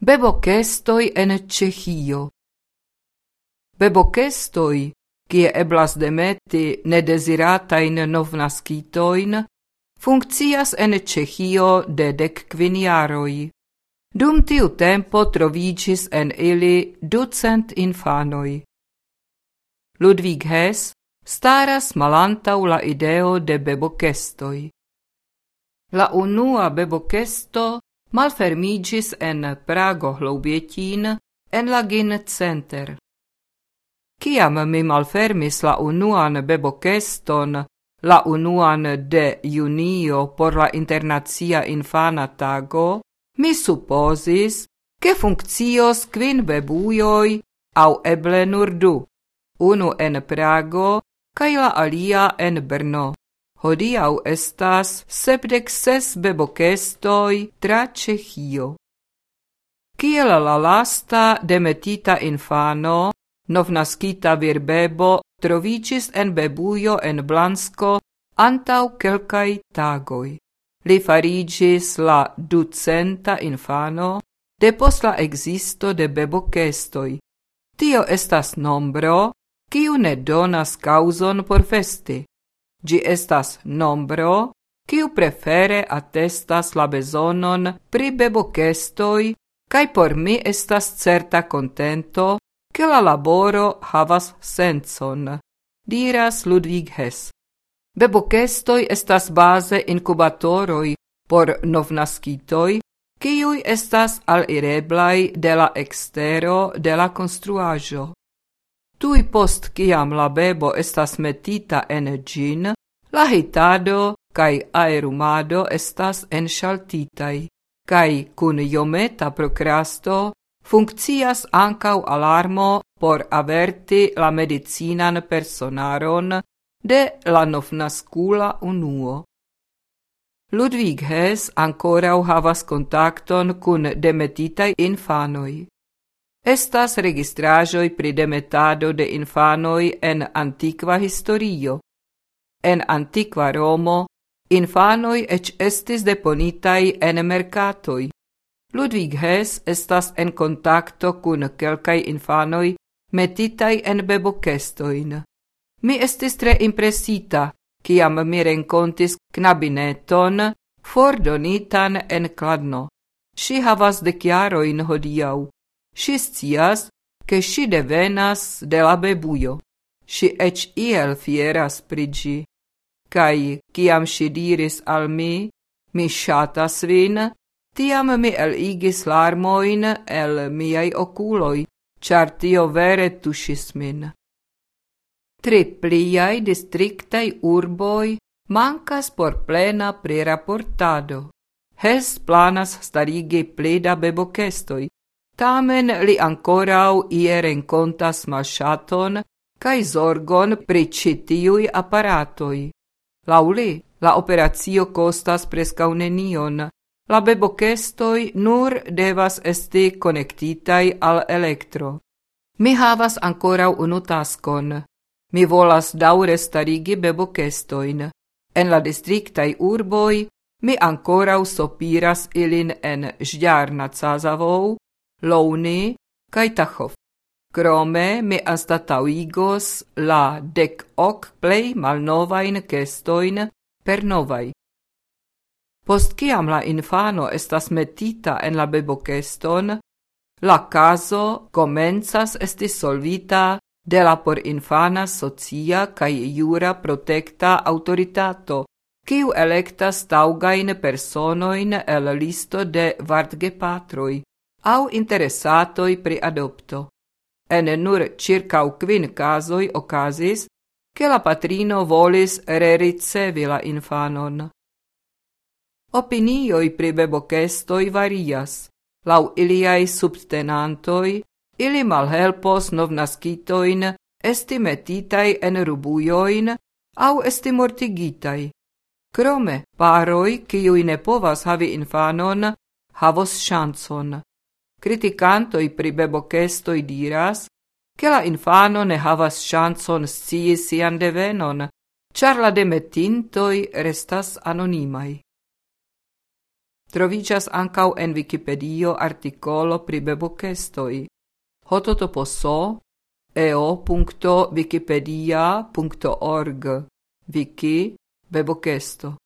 Bebokestoj en Ĉeĥio. Bebokestoj, kie eblas demeti nedeziratajn novnaskitojn, funkcias en Ĉeĥio de dek. Dum tiu tempo troviĝis en ili ducent infanoj. Ludwig Hess staras malantaŭ la ideo de bebokestoj. La unua bebokesto malfermigis en Prago Hloubietin en la Gin Center. Kiam mi malfermis la unuan bebokeston, la unuan de junio por la internacia infana tago, mi supposis, che funkcios quin bebujoj au eble nur du, unu en Prago kaj la alia en Brno. Hodiau estas sepdek ses bebokestoj tra Ĉeĥio. Kiel la lasta demetita infano, novnaskita virbebo troviĝis en bebujo en Blansko antaŭ kelkaj tagoj. Li fariĝis la ducenta infano depost la existo de bebokestoj. Tio estas nombro, kiu ne donas kaŭzon por festi. Gi estas nombro, kiu prefere attestas la bezonon pri bebokestoj, kaj por mi estas certa contento, che la laboro havas senson, diras Ludwig Hess. Bebokestoj estas base inkubatoroj por novnaskitoj, kiuj estas alireblaj de la ekstero de la konstruaĵo. Tui post kiam la bebo estas metita en gin, la hitado kai aerumado estas enŝaltitaj, kai kun iometa prokrasto funkcias ankaŭ alarmo por averti la medicinan personaron de la novnaskula unuo. Ludwig Hess ankoraŭ havas kontakton kun demetitaj infanoj. Estas registraĵoj pri demetado de infanoj en antikva historio. En antikva Romo infanoj eĉ estis deponitaj en merkatoj. Ludwig Hess estas en kontakto kun kelkaj infanoj metitaj en bebokestojn. Mi estis tre impresita, kiam mi renkontis knabineton fordonitan en Kladno. Ŝi havas dekjarojn hodiaŭ. Si scias, che si devenas de la bebujo. Si ec iel fieras prigi. Kai, kiam diris al mi, mi shatas vin, tiam mi igis larmoin el miai oculoi, char tio vere tušis min. Tri pliai districtai urboi mancas por plena preraportado. Hes planas starigi plida bebokestoi, Tamen li ancorau ie rencontas malŝaton kaj zorgon pri ĉi tiuj la operacio kostas preskaŭ nenion. La bebokestoj nur devas esti konektitaj al elektro. Mi havas ankoraŭ unu taskon. Mi volas daŭre starigi bebokestojn. En la distriktaj urboj mi ankoraŭ sopiras ilin en Žďár Cazavou, Louni kaj Tachov. Krome mi anstataŭigos la dek ok plej malnovajn kestojn per novaj. Post kiam la infano estas metita en la bebokeston, la caso komencas esti solvita de la por infana socia kaj jura protekta autoritato, kiu elektas taŭgajn personojn el listo de vardgepatroj au interesatoi pri adopto. En nur circa quin casoi ocasis, che la patrino volis rericevi la infanon. Opinioi pri bebokestoi varias, lau iliai subtenantoi, ili malhelpos novnaskitoin esti metitai en rubujoin au esti mortigitai. Krome, paroi, kiui ne povas havi infanon, havos šancon criticanto i pribebo pri i diras che la infano ne havas chanson scii sian devenon, char la demetintoi restas anonimai. Trovicas ancau en Wikipedio articolo pri Hototo Hototoposo eo.wikipedia.org Wiki bebokesto.